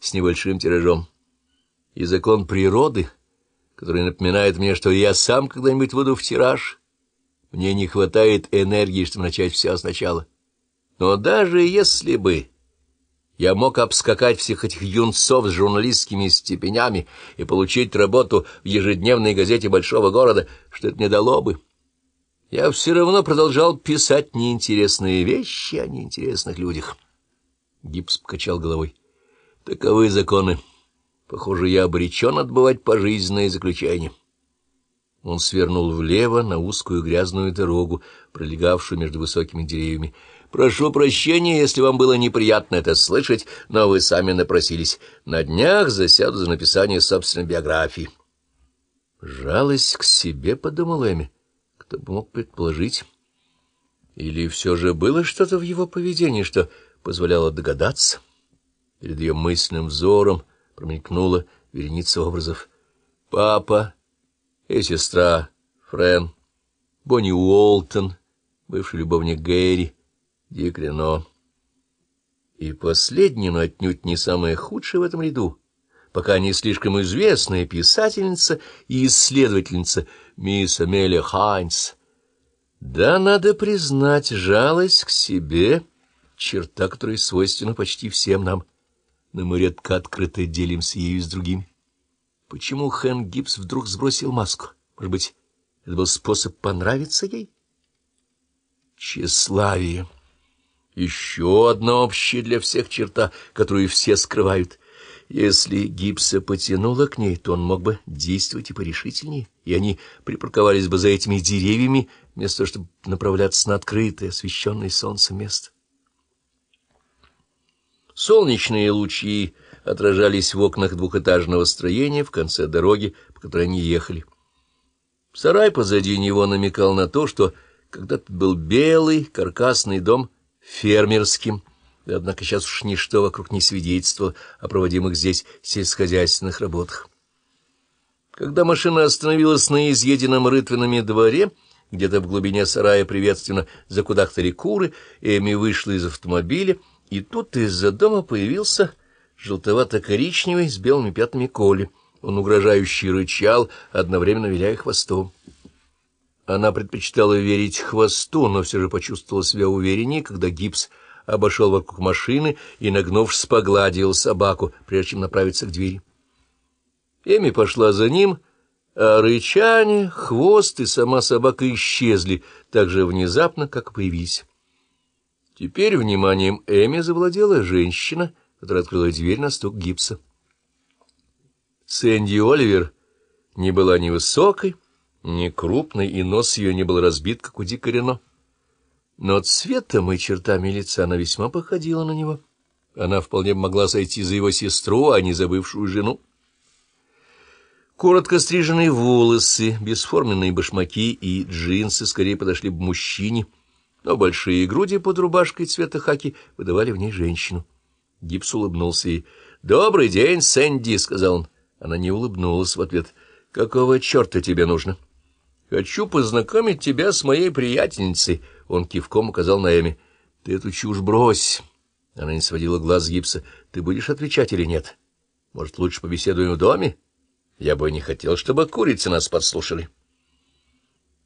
с небольшим тиражом. И закон природы, который напоминает мне, что я сам когда-нибудь выйду в тираж. Мне не хватает энергии, чтобы начать все сначала. Но даже если бы я мог обскакать всех этих юнцов с журналистскими степенями и получить работу в ежедневной газете большого города, что это мне дало бы. Я все равно продолжал писать неинтересные вещи о неинтересных людях. Гипс покачал головой. Таковы законы. Похоже, я обречен отбывать пожизненное заключение. Он свернул влево на узкую грязную дорогу, пролегавшую между высокими деревьями. «Прошу прощения, если вам было неприятно это слышать, но вы сами напросились. На днях засяду за написание собственной биографии». «Жалость к себе», — подумал Эми. «Кто бы мог предположить?» Или все же было что-то в его поведении, что позволяло догадаться? Перед ее мысленным взором промелькнула вереница образов. «Папа...» и сестра Френ, Бонни Уолтон, бывший любовник Гэри, Дик Рено. И последняя, но отнюдь не самая худшая в этом ряду, пока не слишком известная писательница и исследовательница мисс Амелия Хайнс. Да, надо признать, жалость к себе — черта, которая свойственна почти всем нам, но мы редко открыто делимся ею с другими. Почему Хэн Гибс вдруг сбросил маску? Может быть, это был способ понравиться ей? Тщеславие. Еще одна общая для всех черта, которую все скрывают. Если Гибса потянуло к ней, то он мог бы действовать и порешительнее, и они припарковались бы за этими деревьями, вместо того, чтобы направляться на открытое, освещенное солнцем место. Солнечные лучи отражались в окнах двухэтажного строения в конце дороги, по которой они ехали. Сарай позади него намекал на то, что когда-то был белый каркасный дом фермерским, однако сейчас уж ничто вокруг не свидетельствовало о проводимых здесь сельскохозяйственных работах. Когда машина остановилась на изъеденном рытвинами дворе, где-то в глубине сарая приветственно закудахтали куры, Эми вышла из автомобиля, и тут из-за дома появился желтовато-коричневый с белыми пятнами коли. Он угрожающе рычал, одновременно виляя хвостом. Она предпочитала верить хвосту, но все же почувствовала себя увереннее, когда гипс обошел вокруг машины и, нагнувшись, погладил собаку, прежде чем направиться к двери. Эми пошла за ним, а рычание, хвост и сама собака исчезли так же внезапно, как появились. Теперь вниманием Эми завладела женщина, которая открыла дверь на стук гипса. Сэнди Оливер не была ни высокой, ни крупной, и нос ее не был разбит, как у Дика Рено. Но цветом и чертами лица она весьма походила на него. Она вполне могла сойти за его сестру, а не за бывшую жену. Коротко стриженные волосы, бесформенные башмаки и джинсы скорее подошли бы мужчине, но большие груди под рубашкой цвета хаки выдавали в ней женщину. Гипс улыбнулся ей. «Добрый день, Сэнди», — сказал он. Она не улыбнулась в ответ. «Какого черта тебе нужно?» «Хочу познакомить тебя с моей приятельницей», — он кивком указал на Эми. «Ты эту чушь брось». Она не сводила глаз с гипса. «Ты будешь отвечать или нет? Может, лучше побеседуем в доме? Я бы не хотел, чтобы курицы нас подслушали».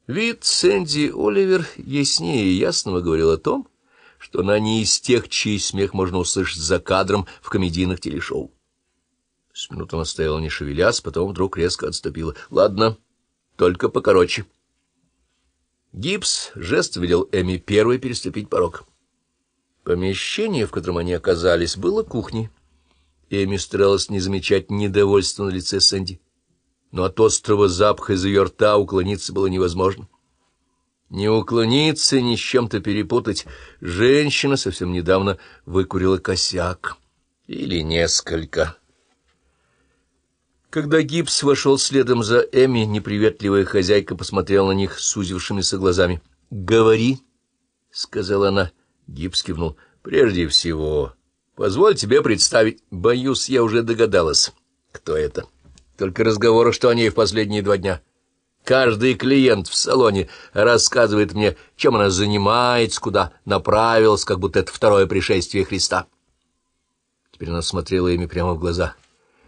Вид Сэнди Оливер яснее и ясного говорил о том, что она не из тех, чей смех можно услышать за кадром в комедийных телешоу. С минуту она стояла, не шевелясь, потом вдруг резко отступила. — Ладно, только покороче. Гипс жест велел Эми первой переступить порог. Помещение, в котором они оказались, было кухней. Эми старалась не замечать недовольства на лице Сэнди, но от острого запаха из ее рта уклониться было невозможно. Не уклониться, ни с чем-то перепутать. Женщина совсем недавно выкурила косяк. Или несколько. Когда Гипс вошел следом за Эми, неприветливая хозяйка посмотрела на них сузившимися глазами. — Говори, — сказала она. Гипс кивнул. — Прежде всего, позволь тебе представить. Боюсь, я уже догадалась, кто это. Только разговоры, что о ней в последние два дня. — Каждый клиент в салоне рассказывает мне, чем она занимается, куда направилась, как будто это второе пришествие Христа. Теперь она смотрела ими прямо в глаза.